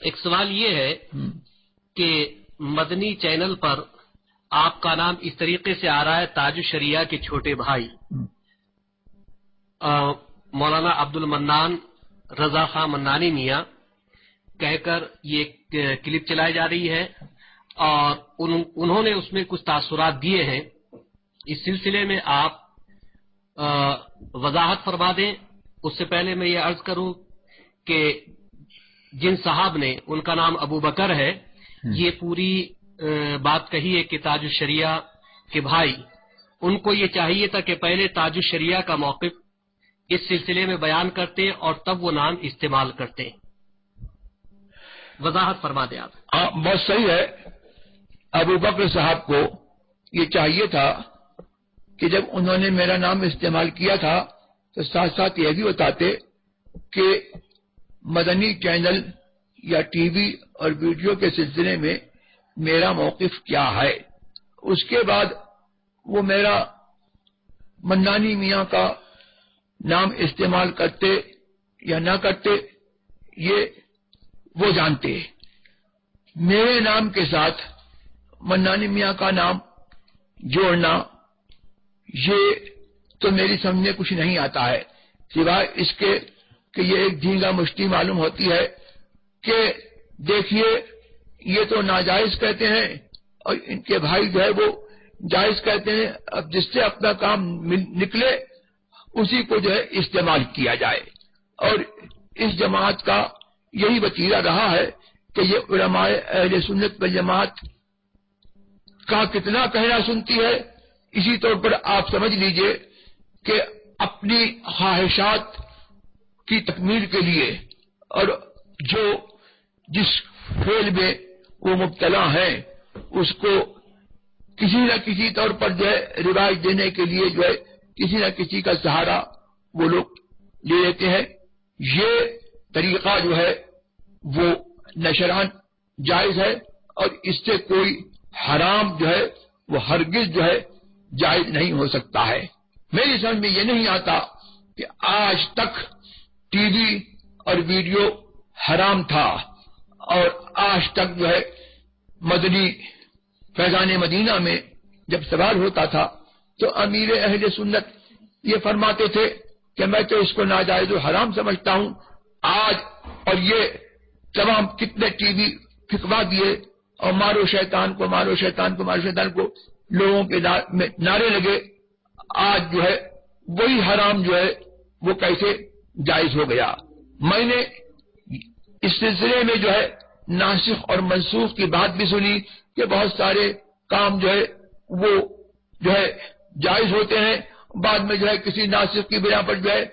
ایک سوال یہ ہے کہ مدنی چینل پر آپ کا نام اس طریقے سے آ رہا ہے تاج شریعہ کے چھوٹے بھائی۔ مولانا عبد المنان رضا خان منانی میاں کہہ کر یہ کلپ چلائی جا رہی ہے اور انہوں نے اس میں کچھ تاثرات دیے ہیں۔ اس سلسلے میں آپ وضاحت فرما دیں۔ اس سے پہلے میں یہ عرض کروں کہ جن صاحب نے ان کا نام ابو بکر ہے یہ پوری بات کہی ہے کہ تاج الشریعہ کے بھائی۔ ان کو یہ چاہیے تھا کہ پہلے تاج الشریعہ کا موقف اس سلسلے میں بیان کرتے اور تب وہ نام استعمال کرتے۔ وضاحت فرما دیں آپ۔ بہت صحیح ہے۔ ابو بکر صاحب کو یہ چاہیے تھا کہ جب انہوں نے میرا نام استعمال کیا تھا تو ساتھ ساتھ یہ بھی بتاتے کہ مدنی چینل یا ٹی وی اور ویڈیو کے سلسلے میں میرا موقف کیا ہے۔ اس کے بعد وہ میرا منانی میاں کا نام استعمال کرتے یا نہ کرتے، یہ وہ جانتے۔ میرے نام کے ساتھ منانی میاں کا نام جوڑنا، یہ تو میری سمجھ میں کچھ نہیں آتا ہے۔ سوائے اس کے کہ یہ ایک جھینگا مشتی معلوم ہوتی ہے کہ دیکھیے، یہ تو ناجائز کہتے ہیں اور ان کے بھائی جو ہے وہ جائز کہتے ہیں، اب جس سے اپنا کام نکلے، اسی کو جو ہے استعمال کیا جائے۔ اور اس جماعت کا یہی وطیرہ رہا ہے کہ یہ علماء اہل سنت و جماعت کا کتنا کہنا سنتی ہے۔ اسی طور پر آپ سمجھ لیجیے کہ اپنی خواہشات کی تکمیل کے لیے اور جو جس فیل میں وہ مبتلا ہیں، اس کو کسی نہ کسی طور پر جو ہے روایت دینے کے لیے جو ہے کسی نہ کسی کا سہارا وہ لوگ لے لیتے ہیں۔ یہ طریقہ جو ہے وہ نشران جائز ہے اور اس سے کوئی حرام جو ہے وہ ہرگز جو ہے جائز نہیں ہو سکتا ہے۔ میری سمجھ میں یہ نہیں آتا کہ آج تک ٹی وی اور ویڈیو حرام تھا اور آج تک جو ہے مدنی فیضان مدینہ میں جب سوال ہوتا تھا تو امیر اہل سنت یہ فرماتے تھے کہ میں تو اس کو ناجائز و حرام سمجھتا ہوں، آج اور یہ تمام کتنے ٹی وی پھکوا دیے اور مارو شیطان کو، مارو شیطان کو، مارو شیطان کو لوگوں کے نعرے لگے، آج جو ہے وہی حرام جو ہے وہ کیسے جائز ہو گیا۔ میں نے اس سلسلے میں جو ہے ناسخ اور منسوخ کی بات بھی سنی کہ بہت سارے کام جو ہے وہ جو ہے جائز ہوتے ہیں۔ بعد میں جو ہے کسی ناسک کی بنا پر جو ہے